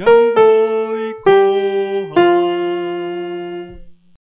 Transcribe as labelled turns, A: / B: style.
A: Young